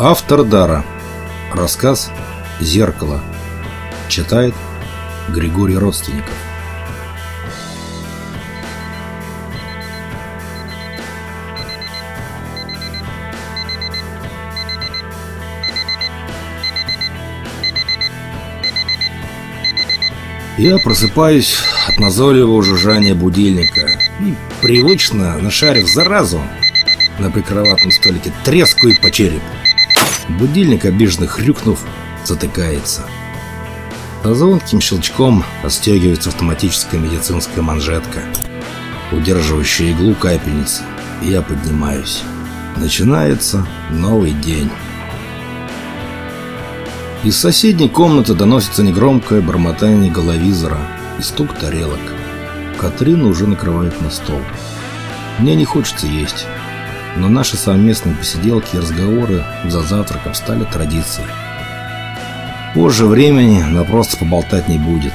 Автор дара. Рассказ «Зеркало». Читает Григорий Родственников. Я просыпаюсь от назойливого жужжания будильника и, привычно нашарив заразу, на прикроватном столике трескаю по черепу. Будильник, обиженно хрюкнув, затыкается. А звонким щелчком отстегивается автоматическая медицинская манжетка, удерживающая иглу капельницы. Я поднимаюсь. Начинается новый день. Из соседней комнаты доносится негромкое бормотание головизора и стук тарелок. Катрина уже накрывает на стол. Мне не хочется есть но наши совместные посиделки и разговоры за завтраком стали традицией. Позже времени на просто поболтать не будет.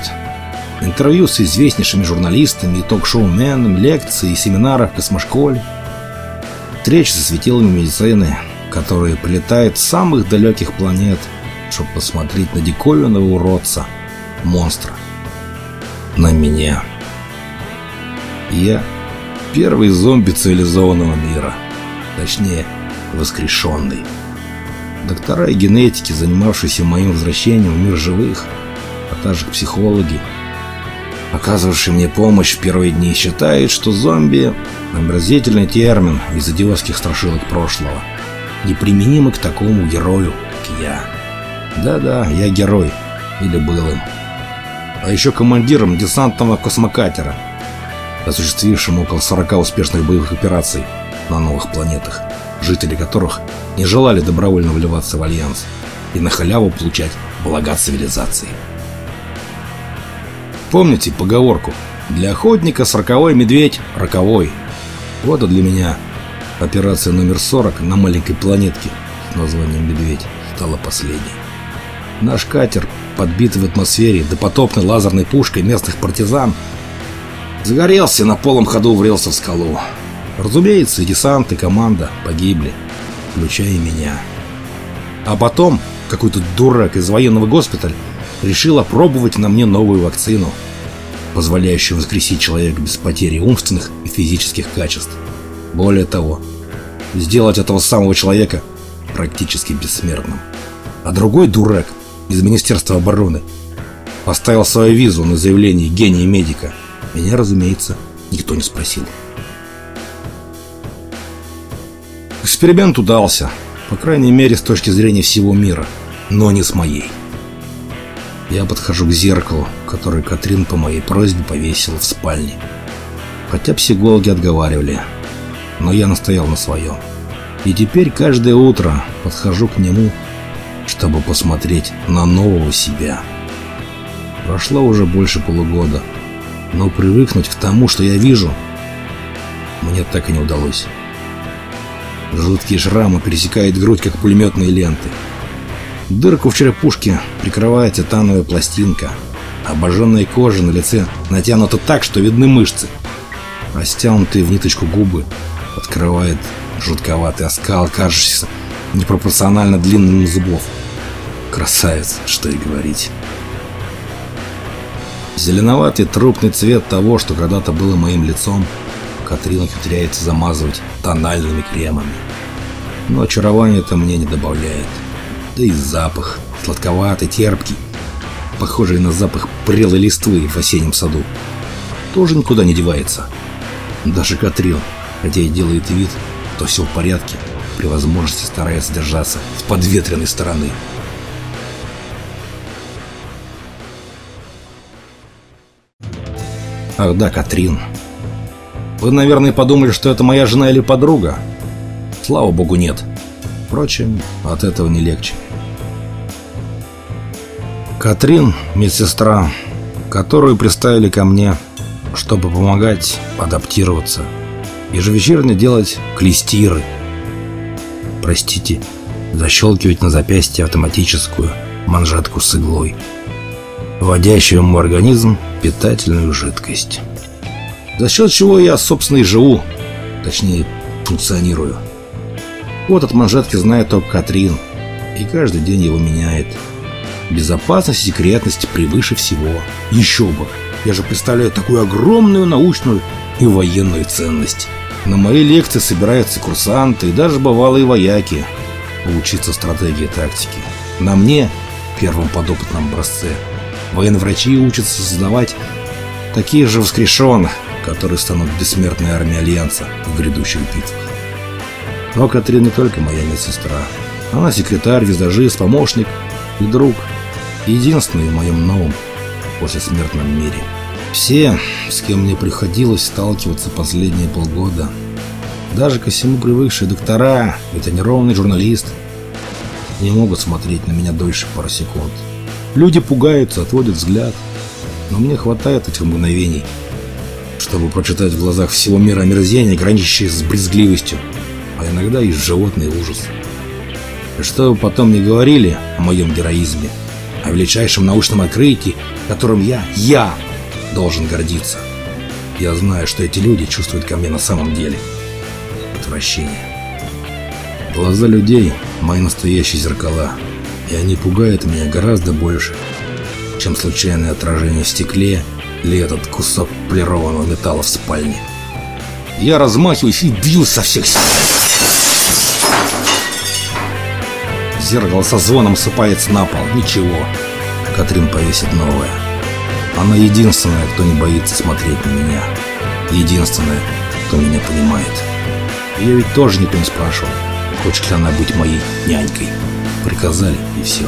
Интервью с известнейшими журналистами и ток-шоуменами, лекции и семинары в космошколе. Встречи со светилами медицины, которые прилетают с самых далеких планет, чтобы посмотреть на диковинного уродца, монстра. На меня. Я первый зомби цивилизованного мира точнее, воскрешенный. Доктора и генетики, занимавшиеся моим возвращением в мир живых, а также психологи, оказывавшие мне помощь в первые дни, считают, что зомби – образительный термин из идиотских страшилок прошлого, неприменимый к такому герою, как я. Да-да, я герой, или был им. А еще командиром десантного космокатера, осуществившим около 40 успешных боевых операций – на новых планетах, жители которых не желали добровольно вливаться в Альянс и на халяву получать блага цивилизации. Помните поговорку «Для охотника сороковой медведь роковой». Вот и для меня операция номер 40 на маленькой планетке с названием «Медведь» стала последней. Наш катер, подбитый в атмосфере допотопной лазерной пушкой местных партизан, загорелся на полом ходу врелся в скалу. Разумеется, десант, и команда погибли, включая меня. А потом какой-то дурак из военного госпиталя решил опробовать на мне новую вакцину, позволяющую воскресить человека без потери умственных и физических качеств. Более того, сделать этого самого человека практически бессмертным. А другой дурак из Министерства обороны поставил свою визу на заявление гения медика. Меня, разумеется, никто не спросил. Эксперимент удался, по крайней мере с точки зрения всего мира, но не с моей. Я подхожу к зеркалу, которое Катрин по моей просьбе повесила в спальне. Хотя психологи отговаривали, но я настоял на своем. И теперь каждое утро подхожу к нему, чтобы посмотреть на нового себя. Прошло уже больше полугода, но привыкнуть к тому, что я вижу, мне так и не удалось. Жуткие шрамы пересекают грудь, как пулеметные ленты. Дырку в черепушке прикрывает титановая пластинка. Обожженная кожа на лице натянута так, что видны мышцы. А стянутые в ниточку губы открывает жутковатый оскал, кажущийся непропорционально длинным зубов. Красавец, что и говорить. Зеленоватый трупный цвет того, что когда-то было моим лицом, Катрина ухитряется замазывать тональными кремами. Но очарование это мне не добавляет. Да и запах, сладковатый, терпкий, похожий на запах прелой листвы в осеннем саду, тоже никуда не девается. Даже Катрин, хотя и делает вид, то все в порядке, при возможности старается держаться с подветренной стороны. Ах да, Катрин. Вы, наверное, подумали, что это моя жена или подруга. Слава богу, нет. Впрочем, от этого не легче. Катрин – медсестра, которую приставили ко мне, чтобы помогать адаптироваться. Ежевечерне делать клестиры. Простите, защелкивать на запястье автоматическую манжетку с иглой, вводящую в мой организм питательную жидкость. За счет чего я, собственно, и живу. Точнее, функционирую. Вот от манжетки знает только Катрин, и каждый день его меняет. Безопасность и секретность превыше всего. Еще бы! Я же представляю такую огромную научную и военную ценность. На мои лекции собираются курсанты и даже бывалые вояки учиться стратегии и тактики. На мне, первом подопытном образце, военврачи учатся создавать такие же воскрешенных, которые станут бессмертной армией Альянса в грядущих битвах. Но Катрин не только моя медсестра. Она секретарь, визажист, помощник и друг. Единственный в моем новом после смертном мире. Все, с кем мне приходилось сталкиваться последние полгода, даже ко всему привыкшие доктора и тренированный журналист, не могут смотреть на меня дольше пары секунд. Люди пугаются, отводят взгляд, но мне хватает этих мгновений, чтобы прочитать в глазах всего мира омерзения, граничащие с брезгливостью, а иногда и животный ужас. И что вы потом не говорили о моем героизме, о величайшем научном открытии, которым я, я должен гордиться. Я знаю, что эти люди чувствуют ко мне на самом деле. Отвращение. Глаза людей – мои настоящие зеркала, и они пугают меня гораздо больше, чем случайное отражение в стекле или этот кусок полированного металла в спальне. Я размахиваюсь и бью со всех сил. Зеркало со звоном сыпается на пол. Ничего. Катрин повесит новое. Она единственная, кто не боится смотреть на меня. Единственная, кто меня понимает. Ее ведь тоже никто не спрашивал, хочет ли она быть моей нянькой. Приказали, и все.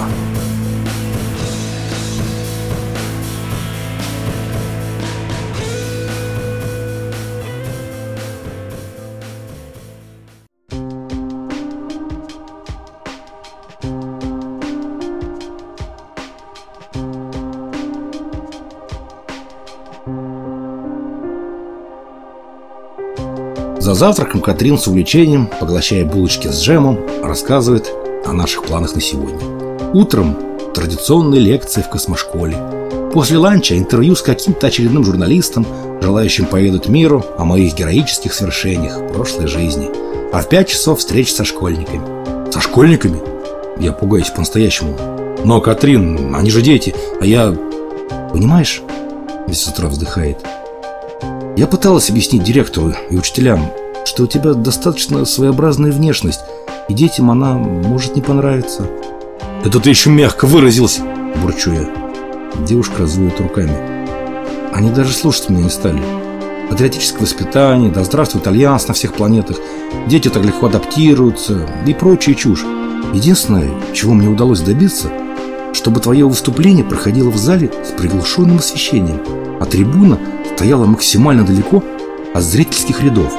Завтраком Катрин с увлечением, поглощая булочки с джемом, рассказывает о наших планах на сегодня. Утром традиционные лекции в космошколе. После ланча интервью с каким-то очередным журналистом, желающим поведать миру о моих героических свершениях прошлой жизни. А в пять часов встреч со школьниками. Со школьниками? Я пугаюсь по-настоящему. Но, Катрин, они же дети, а я... Понимаешь? Медсестра вздыхает. Я пыталась объяснить директору и учителям, что у тебя достаточно своеобразная внешность, и детям она может не понравиться. «Это ты еще мягко выразился!» – бурчу я. Девушка разводит руками. Они даже слушать меня не стали. Патриотическое воспитание, да здравствует альянс на всех планетах, дети так легко адаптируются и прочая чушь. Единственное, чего мне удалось добиться, чтобы твое выступление проходило в зале с приглушенным освещением, а трибуна стояла максимально далеко от зрительских рядов.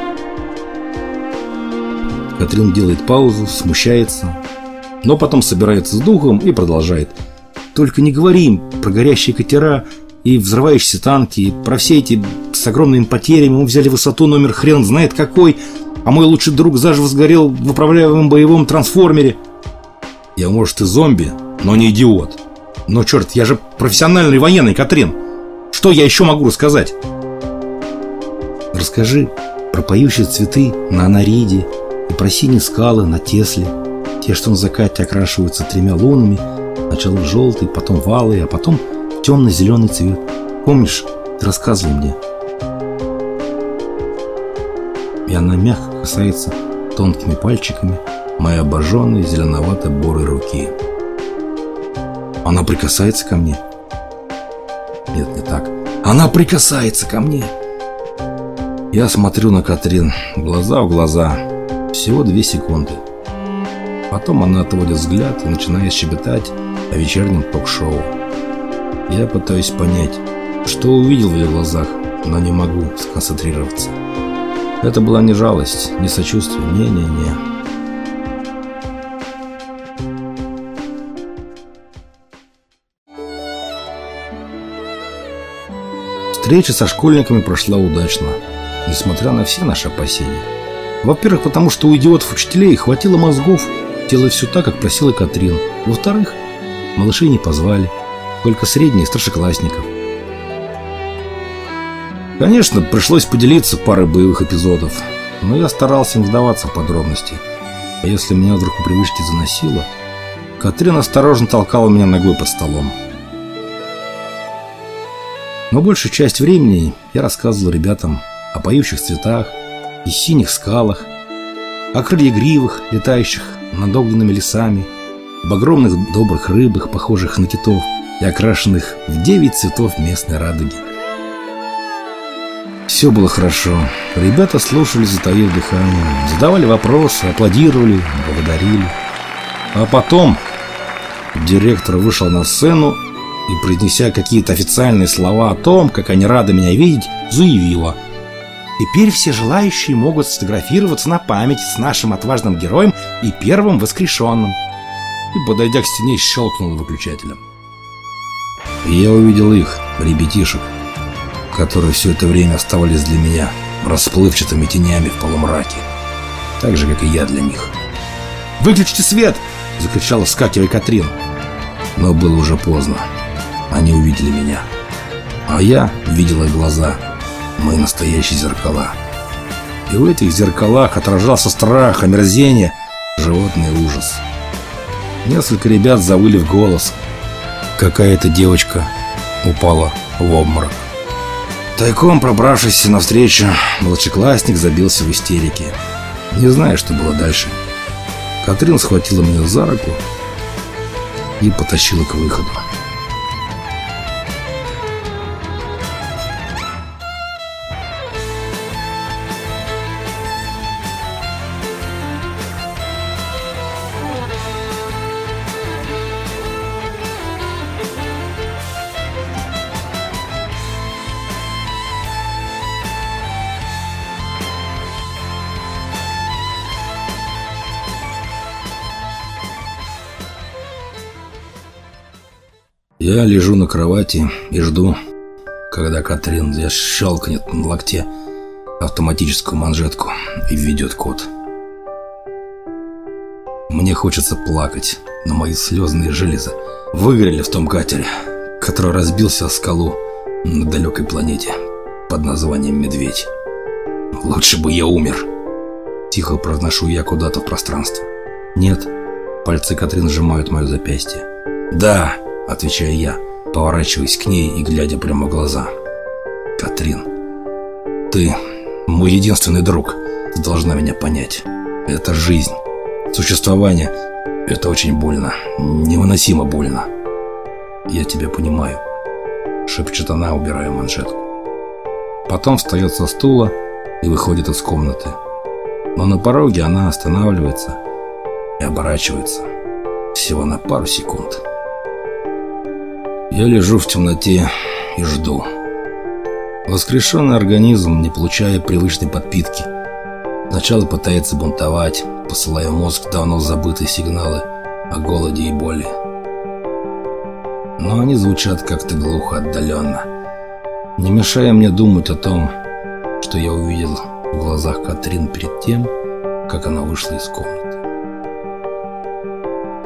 Катрин делает паузу, смущается, но потом собирается с духом и продолжает. Только не говори про горящие катера и взрывающиеся танки, и про все эти с огромными потерями. Мы взяли высоту номер хрен знает какой, а мой лучший друг заживо сгорел в управляемом боевом трансформере. Я, может, и зомби, но не идиот. Но, черт, я же профессиональный военный, Катрин. Что я еще могу рассказать? Расскажи про поющие цветы на Анариде про синие скалы на Тесле. Те, что на закате окрашиваются тремя лунами, сначала в желтый, потом в а потом в темно-зеленый цвет. Помнишь, ты рассказывал мне. И она мягко касается тонкими пальчиками моей обожженной зеленовато-борой руки. Она прикасается ко мне. Нет, не так. Она прикасается ко мне. Я смотрю на Катрин, глаза в глаза. Всего две секунды. Потом она отводит взгляд и начинает щебетать о вечернем ток-шоу. Я пытаюсь понять, что увидел в ее глазах, но не могу сконцентрироваться. Это была не жалость, не сочувствие, не-не-не. Встреча со школьниками прошла удачно, несмотря на все наши опасения. Во-первых, потому что у идиотов-учителей хватило мозгов делать все так, как просила Катрин. Во-вторых, малышей не позвали, только средние старшеклассников. Конечно, пришлось поделиться парой боевых эпизодов, но я старался не вдаваться в подробности. А если меня вдруг по привычке заносило, Катрин осторожно толкала меня ногой под столом. Но большую часть времени я рассказывал ребятам о поющих цветах и синих скалах, о крыльегривых, летающих над огненными лесами, об огромных добрых рыбах, похожих на китов, и окрашенных в девять цветов местной радуги. Все было хорошо. Ребята слушали, затаив дыхание, задавали вопросы, аплодировали, благодарили. А потом директор вышел на сцену и, произнеся какие-то официальные слова о том, как они рады меня видеть, заявила – Теперь все желающие могут сфотографироваться на память с нашим отважным героем и первым воскрешенным. И, подойдя к стене, щелкнул выключателем. И я увидел их, ребятишек, которые все это время оставались для меня расплывчатыми тенями в полумраке. Так же, как и я для них. «Выключите свет!» — закричала вскакивая Катрин. Но было уже поздно. Они увидели меня. А я видел их глаза — мои настоящие зеркала. И в этих зеркалах отражался страх, омерзение, животный ужас. Несколько ребят завыли в голос. Какая-то девочка упала в обморок. Тайком пробравшись навстречу, младшеклассник забился в истерике. Не знаю, что было дальше. Катрин схватила меня за руку и потащила к выходу. Я лежу на кровати и жду, когда Катрин защелкнет на локте автоматическую манжетку и введет код. Мне хочется плакать, но мои слезные железы выгорели в том катере, который разбился о скалу на далекой планете под названием Медведь. Лучше бы я умер. Тихо произношу я куда-то в пространство. Нет, пальцы Катрин сжимают мое запястье. Да, – отвечаю я, поворачиваясь к ней и глядя прямо в глаза. «Катрин, ты мой единственный друг. Ты должна меня понять. Это жизнь. Существование – это очень больно. Невыносимо больно. Я тебя понимаю», – шепчет она, убирая манжетку. Потом встает со стула и выходит из комнаты. Но на пороге она останавливается и оборачивается всего на пару секунд. Я лежу в темноте и жду. Воскрешенный организм, не получая привычной подпитки, сначала пытается бунтовать, посылая в мозг давно забытые сигналы о голоде и боли. Но они звучат как-то глухо, отдаленно, не мешая мне думать о том, что я увидел в глазах Катрин перед тем, как она вышла из комнаты.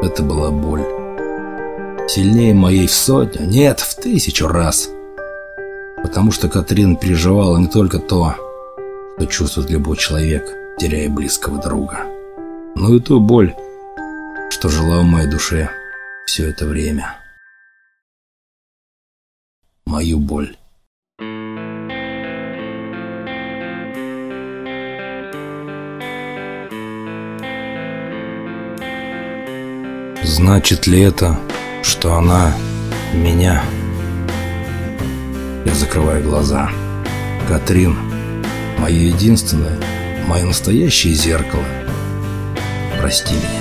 Это была боль. Сильнее моей в сотню, нет, в тысячу раз. Потому что Катрин переживала не только то, что чувствует любой человек, теряя близкого друга, но и ту боль, что жила в моей душе все это время. Мою боль. Значит ли это, что она меня. Я закрываю глаза. Катрин, мое единственное, мое настоящее зеркало. Прости меня.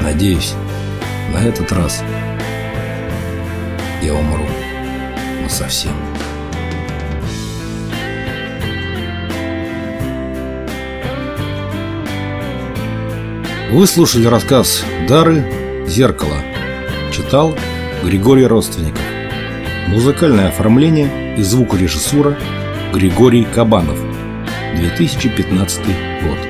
Надеюсь, на этот раз я умру, но совсем. Вы слушали рассказ «Дары. Зеркало». Читал Григорий Родственников. Музыкальное оформление и звукорежиссура Григорий Кабанов. 2015 год.